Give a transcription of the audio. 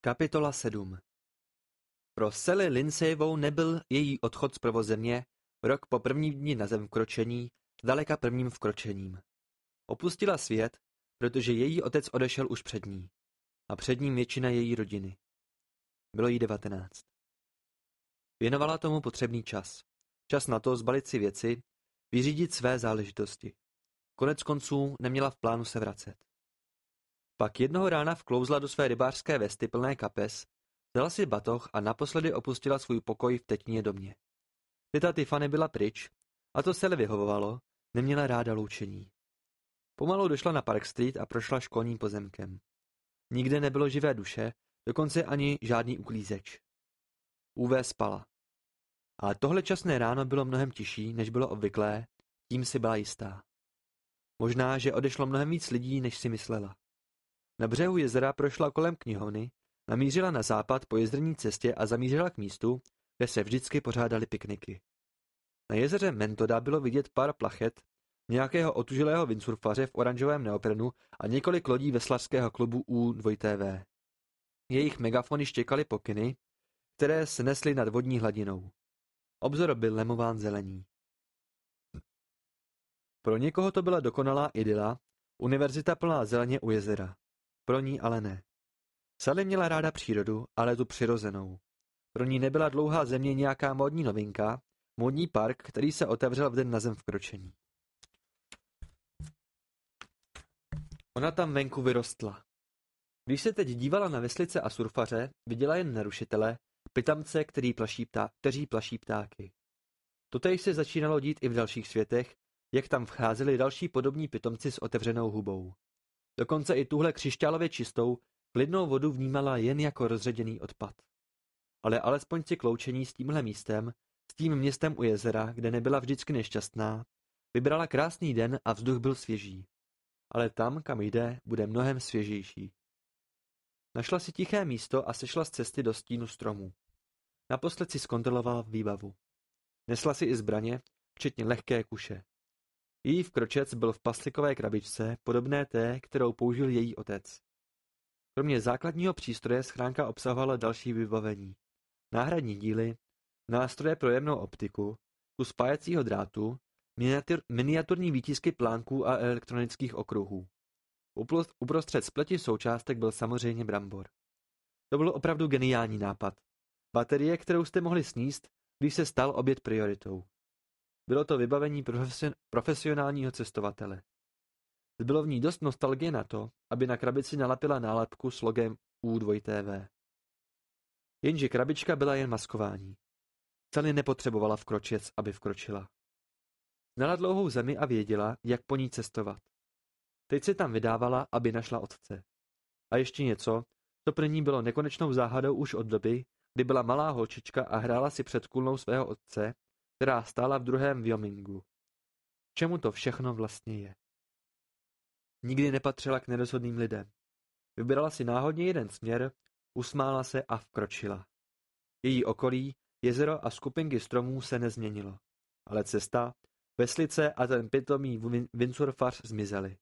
Kapitola 7 Pro Sally Lindsayovou nebyl její odchod z prvozemě rok po prvním dni na zem vkročení zdaleka prvním vkročením. Opustila svět, protože její otec odešel už před ní. A před ním většina její rodiny. Bylo jí devatenáct. Věnovala tomu potřebný čas. Čas na to zbalit si věci, vyřídit své záležitosti. Konec konců neměla v plánu se vracet. Pak jednoho rána vklouzla do své rybářské vesty plné kapes, vzala si batoh a naposledy opustila svůj pokoj v tetní domě. Teta Tiffany byla pryč, a to se vyhovovalo, neměla ráda loučení. Pomalu došla na Park Street a prošla školním pozemkem. Nikde nebylo živé duše, dokonce ani žádný uklízeč. UV spala. Ale tohle časné ráno bylo mnohem tišší, než bylo obvyklé, tím si byla jistá. Možná, že odešlo mnohem víc lidí, než si myslela. Na břehu jezera prošla kolem knihovny, namířila na západ po jezerní cestě a zamířila k místu, kde se vždycky pořádaly pikniky. Na jezeře Mentoda bylo vidět pár plachet, nějakého otužilého windsurfaře v oranžovém neoprenu a několik lodí veslařského klubu U2TV. Jejich megafony štěkaly pokyny, které se nesly nad vodní hladinou. Obzor byl lemován zelení. Pro někoho to byla dokonalá idyla, univerzita plná zeleně u jezera. Pro ní ale ne. Sally měla ráda přírodu, ale tu přirozenou. Pro ní nebyla dlouhá země nějaká módní novinka, módní park, který se otevřel v den na zem vkročení. Ona tam venku vyrostla. Když se teď dívala na veslice a surfaře, viděla jen narušitele, pitamce, který plaší ptá, kteří plaší ptáky. Totež se začínalo dít i v dalších světech, jak tam vcházeli další podobní pitomci s otevřenou hubou. Dokonce i tuhle křišťálově čistou, klidnou vodu vnímala jen jako rozředěný odpad. Ale alespoň si kloučení s tímhle místem, s tím městem u jezera, kde nebyla vždycky nešťastná, vybrala krásný den a vzduch byl svěží. Ale tam, kam jde, bude mnohem svěžejší. Našla si tiché místo a sešla z cesty do stínu stromů. Naposled si zkontrolovala výbavu. Nesla si i zbraně, včetně lehké kuše. Její vkročec byl v paslikové krabičce, podobné té, kterou použil její otec. Kromě základního přístroje schránka obsahovala další vybavení. Náhradní díly, nástroje pro jemnou optiku, kus spájecího drátu, miniatur, miniaturní výtisky plánků a elektronických okruhů. Uprostřed spleti součástek byl samozřejmě brambor. To byl opravdu geniální nápad. Baterie, kterou jste mohli sníst, když se stal oběd prioritou. Bylo to vybavení profesionálního cestovatele. Zbylo v ní dost nostalgie na to, aby na krabici nalepila nálepku s logem U2TV. Jenže krabička byla jen maskování. Sally nepotřebovala vkročec, aby vkročila. Znala dlouhou zemi a věděla, jak po ní cestovat. Teď se tam vydávala, aby našla otce. A ještě něco, co pro ní bylo nekonečnou záhadou už od doby, kdy byla malá holčička a hrála si před kulnou svého otce která stála v druhém Wyomingu. Čemu to všechno vlastně je? Nikdy nepatřila k nerozhodným lidem. Vybrala si náhodně jeden směr, usmála se a vkročila. Její okolí, jezero a skupinky stromů se nezměnilo, ale cesta, veslice a ten pitomý windsurfař zmizely.